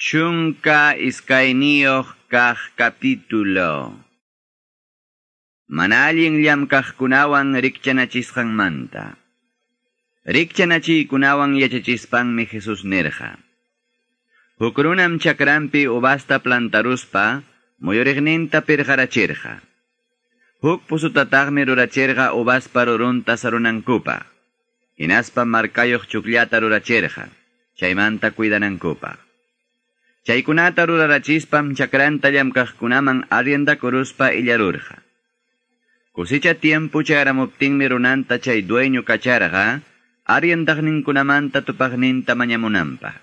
Chunka iskayniyuq kaq capítulo. Manalin llam kaqkunawan rikchanachisqanmanta. Rikchanachiykunawan yachachispanmi Jesus nirqa. Hukrunam chakrampi ubasta plantaruspa muyuriqninta pirqarachirqa. Huk pusutataqmi rurachirqa ubaspa rurunta sarunankupaq. Hinaspa markayuq chukllata rurachirqa. Chaymanta cuidanankupaq. Chaykunata rurarachispam chakranta llamkaqkunaman arriendakuruspa illarurqa. Kusicha tiempo chayramuptinmi runanta chay dueño kacharqa, arriendaqninkunamanta tupaqninta mañamunanpaq.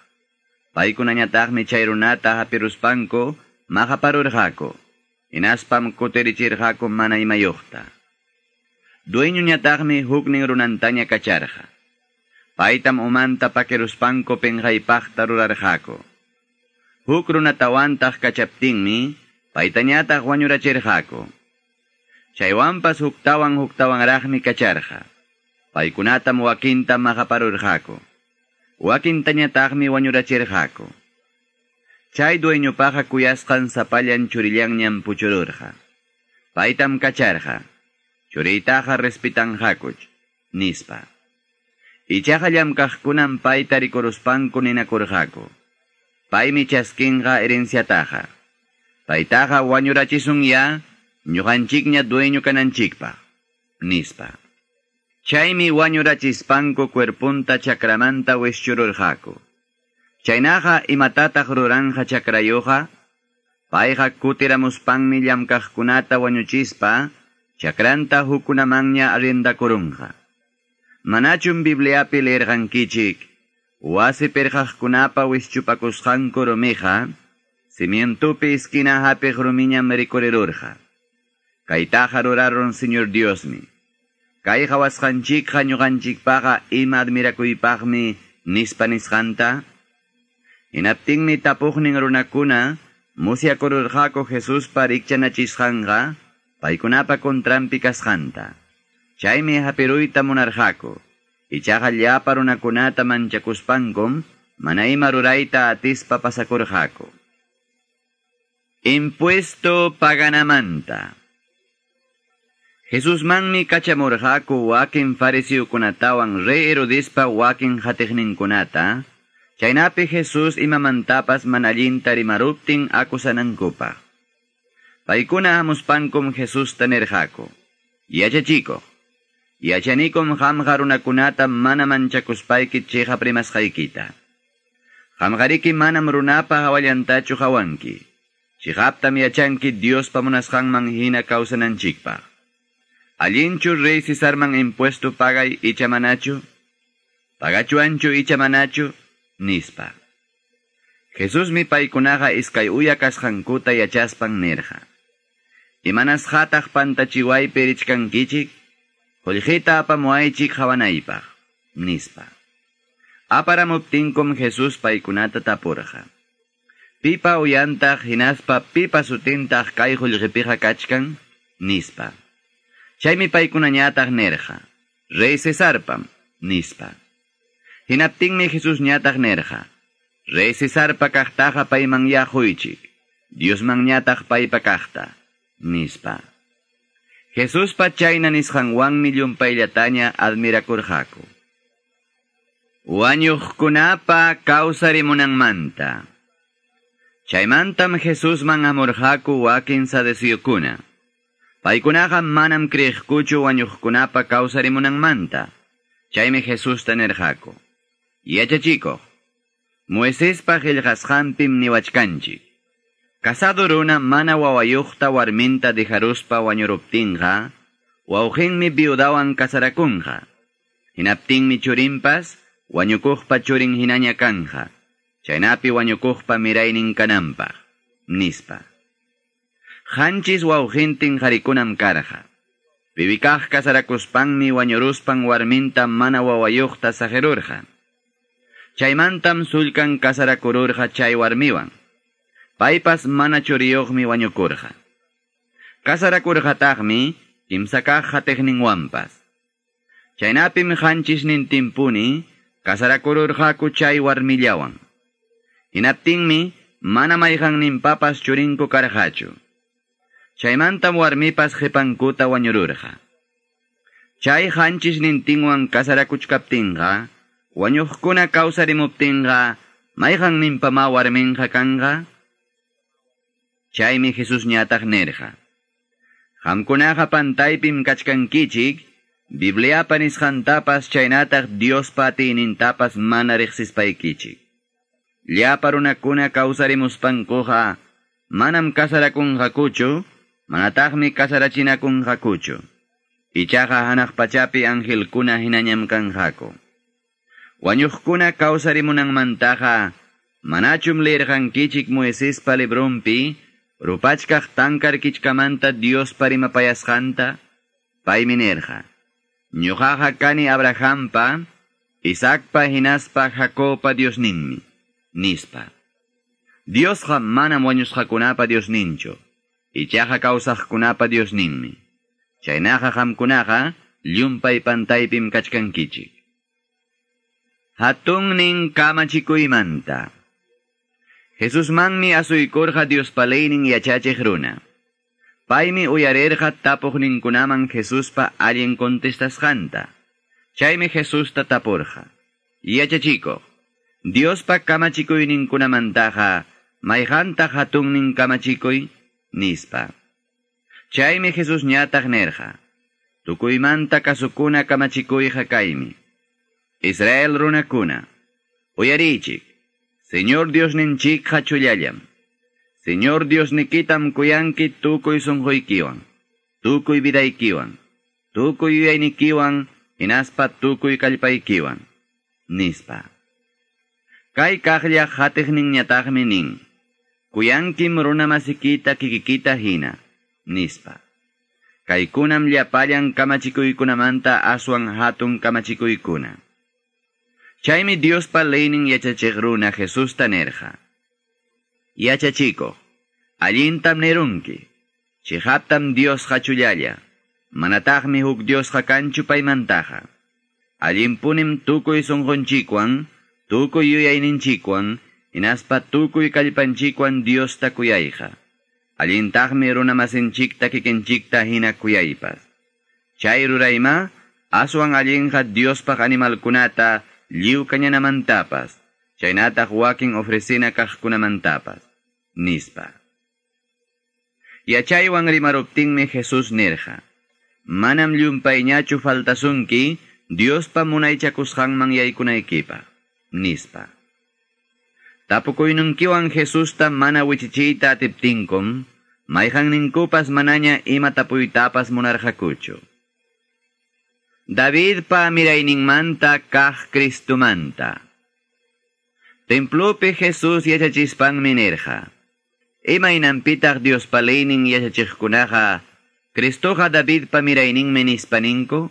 Paykunañataqmi chay runata hapiruspanku maqaparurqaku. Inaspam kuterichirqaku mana imayuqta. Dueñoñataqmi huknin runantaña kacharqa. Paytam umanta pakiruspanku penqaypaqta rurarqaku. Huk runatawantaq kachaptinmi, paytañataq wañurachirqaku. Chaywanpas huktawan huktawanraqmi kacharqa. Paykunatam wakinta maqaparurqaku. Wakintañataqmi wañurachirqaku. Chay dueñopaqa kuyasqan sapallan churillanñam puchururqa. Paytam kacharqa. Churiytaqa respitanqakuch, nispa. Ichaqa llamkaqkunam payta rikuruspanku. Paymi chaskinqa herenciataqa. Paytaqa wañurachisunya, ñuqanchikña dueño kananchikpa, nispa. Chaymi wañurachispanku cuerpunta chakramanta wischururqaku. Chaynaqa imatataq ruranja chakrayuqa, payqa kutiramuspanmi llamkaqkunata wañuchispa, chakranta hukunamanña arrendakurunqa. Manachum Bibliapi leerqankichik, Wasi perqaqkunapa wischupakusqanku rumiqa, cimientupi esquina hapiq rumiñam rikurirurqa. Kaytaqa ruraron Señor Diosmi. Kayqa wasqanchikqa ñuqanchikpaqa ima admirakuypaqmi nispa nisqanta. Hinaptinmi tapuqnin runakuna, musyakururqaku Jesuspa rikchanachisqanqa, paykunapa kontrampi kasqanta. Chaymi hapiruyta munarqaku. Ichaqa llapa runakunata manchakuspankum, mana ima rurayta atispa pasakurqaku. Impuesto paganamanta. Jesus manmi kachamurqaku wakin farisiukunatawan rey Herodespa wakin hatiqninkunata, chaynapi Jesus imamantapas manallinta rimaruptin akusanankupa. Paykuna hamuspankum Jesus tanerqaku. Yachachiko, Yachanikum qamqa mana manchakuspayki chiqa primasqaykita. Qamqariki manam runapa hawallantachu hawanki. Chiqaptam yachanki Diospa munasqanman hina kawsananchikpaq. Allinchu rey Cesarman impuesto pagay icha manachu? Pagachuanchu icha manachu? Nispa. Jesus mi paykunaqa iskay uya kasqankuta yachaspan nirqa. Imanas hataq pantachiwaypi richkankichik? Hulhita apamuaychik hawanaypaq, nispa. Aparamuptinkum Jesus paykunata tapurqa. Pipa uyantaq hinaspa pipa sutintaq kay hulhipiqa kachkan, nispa. Chaymi paykunañataq nerqa. Rey Cesarpam, nispa. Hinaptinmi Jesus ñataq nerqa. Rey Cesarpa kaqtaqa payman yahuychik. Diosman ñataq paypa kaqta, nispa. Jesus pa chayna nisqanwanmi llumpayllataña admirakurqaku. Wañuqkunapa kawsarimunanmanta. Chaymantam Jesusman amurqaku wakin sadesiyukuna. Paykunaqa manam kriqkuchu wañuqkunapa kawsarimunanmanta. Chaymi Jesus tanerqaku. Yachachiko, Moisespa qillqasqanpim niwachkanchik. Casado runa mana wawayuqta warminta dejaruspa wañuruptinqa, wawqinmi viudawan kasarakunqa. Hinaptinmi churinpas, wañukuqpa churin hinaña kanja. Chaynapi wañukuqpa miraynin kananpaq, nispa. Hanchis wawqintin harikunam karja. Bibikaq kasarakuspanmi wañuruspan warminta mana wawayuqta sajerurja. Chaymantam sulkan kasarakururja chay warmiwan. Paypas mana churiyuqmi wañukurqa. Kasarakurqataqmi kimsakaq hatiqninwanpas. Chaynapim hanchisnin timpuni kasarakururqaku chay warmillawan. Hinaptinmi mana mayqanninpapas churinku karqachu. Chaymantam warmipas qhipankuta wañururqa. Chay hanchis nintinwan kasarakuchkaptinqa, wañuqkuna kawsarimuptinqa, mayqanninpama warminqa kanqa? Chaymi Jesus ñataq nerqa. Qamkunaqa pantaypim kachkankichik, Bibliapa nisqantapas chaynataq Diospa atinintapas mana riqsispaykichik. Llapa runakuna kawsarimuspankuqa manam kasarakunqakuchu, manataqmi kasarachinakunqakuchu. Ichaqa hanaq pachapi angelkuna hinañam kanqaku. Wañuqkuna kawsarimunanmantaqa manachum leerqankichik Moisespa librumpi, Rupachkaj tankarkichkamanta Dios parimapayasqanta, payminerja. Ñujaja kani Abrahampa, Isakpa hinaspa Jacopa Dios ninmi, nispa. Dios ha manam wañusqakunapa Dios nincho, ichaja kawsaqkunapa Dios ninmi. Chaynaja hamkunaja, llumpay pantaypim kachkankichik. Hatunnin kamachiku imanta. Jesus manmi asuykurqa Dios palaynin yachachiq runa. Paymi uyarerqa tapuqninkunaman Jesuspa allen contestasqanta. Chaymi Jesusta tapurqa. Yachachikuq. Diospa kamachikuyninkunamantaqa mayqanta hatunnin kamachikuy nispa. Chaymi Jesus ñataq nerqa. Tukuymanta kasukuna kamachikuyqa kaymi. Israel runakuna. Uyarichik. Señor Dios ninchik hachullallam. Señor Dios nikitam kuyanki tukuy sunquykiwan. Tukuy vidaykiwan. Tukuy uyaynikiwan inaspa tukuy kallpaykiwan. Nispa. Kay kaklla hatihnin ñataqmi nin. Kuyankim runamasikita kikikita hina. Nispa. Kaykunam llapallan kamachikuykunamanta aswan hatun kamachikuykuna. Chaimi diospa leinin yachachigruna Jesús tanerja. Yachachico, allintam nerunki, chihaptam dios hachuyalla, manatagmi huk dios hakanchu paimantaja. Allimpunim tukuy sungonchikuan, tukuy yuyaininchikuan, inaspa tukuy kalpanchikuan dios takuyayja. Allintajmi runamasinchikta kikinchikta hina kuyaypas. Chay rurayma, aswan allinja diospa animalkunata, liw kañanamantapas, chaynataq wakin ofrecina kaqkunamantapas, nispa. Yachaywan rimaruptinmi Jesus nirja. Manam llumpayñachu faltasunki, Diospa munaychakusqanman yaykunaykipaq nispa. Tapukuynunkiwan Jesusta mana wichichiyta atiptinkum, mayqanninkupas manaña ima tapuytapas David pa mirainingmanta kaj Cristumanta. Templope Jesús yachachispan minerja. Ima inampitach Dios paleinin yachachikunaja, Cristoja David pa mirainin menispaninko,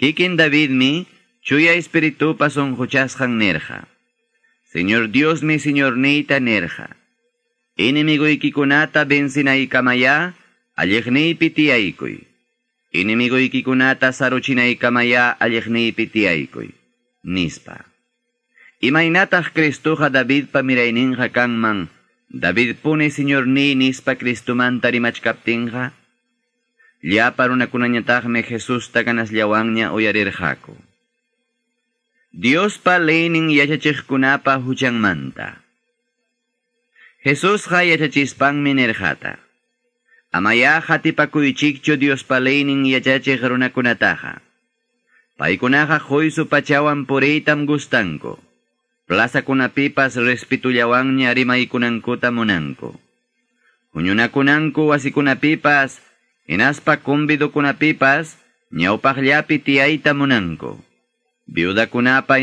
kikin David mi, chuya espiritu pa sonjuchasjan nerja. Señor Dios mi Señor neita nerja. Enemigo ikikunata benzina ikamaya, allegni pitiaikui. Inimigo ikikunata saruchinaykamaya, alliqniypi tiyaykuy. Nispa. Imaynataq Cristuja David pamirayninja kanman, David pune Señor ni nispa Cristumanta rimachkaptinja, llapa runakunañataqmi Jesus taganasllawanña uyarirqaku. Diospa leynin yachachiqkunapa huchanmanta. Jesusqa yachachispanmi nirqata. αμαϊά χάτι πακουιτσίκτσο διοσπαλέινιν για τσάτσε χρόνα κουνατάχα. Πάει κουνάχα χόησο πατσιάουαν πορείταμ γουστάνκο. Πλάσα κουναπίπας ρεσπιτουλιαουάν νιαρίμα η κουνανκούτα μονάνκο. Κουνιούνα κουνάνκο βασί κουναπίπας, ενάς πακούμπιδο κουναπίπας, νιαουπαχλιάπι μονάνκο. Βιούδα κουνάπα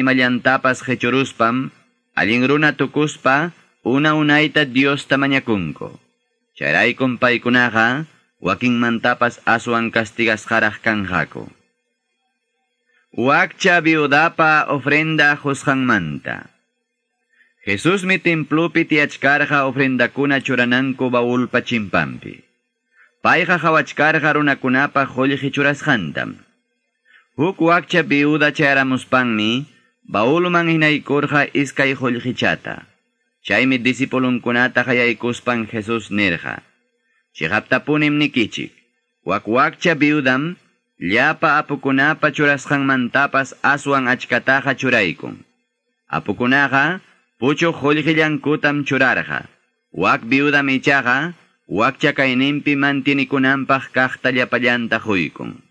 η. Charaykum paykunaqa, wakinmantapas aswan castigasqaraq kanqaku. Wakcha viudapa ofrenda manta. Jesus mi templupi tiachkarqa ofrendakuna churananku baulpa chimpampi. Payqa hawachkarqa runakunapa qullqi churasqantam. Huk wakcha biuda chayaramuspanmi, baulman hinaykurqa iskay qullqichata. Chaymi disipulunkunata hayaykuspan Jesus nirja. Chihaptapunim nikichik. Wakwakcha viudam, llapa apukunapa churasqanmantapas aswan achkataja churaykun. Apukunaqa, pucho qullqillankutam churarqa. Wak viudam ichaqa, wakcha kaynimpi mantinikunanpaq kaqta llapallanta huykun.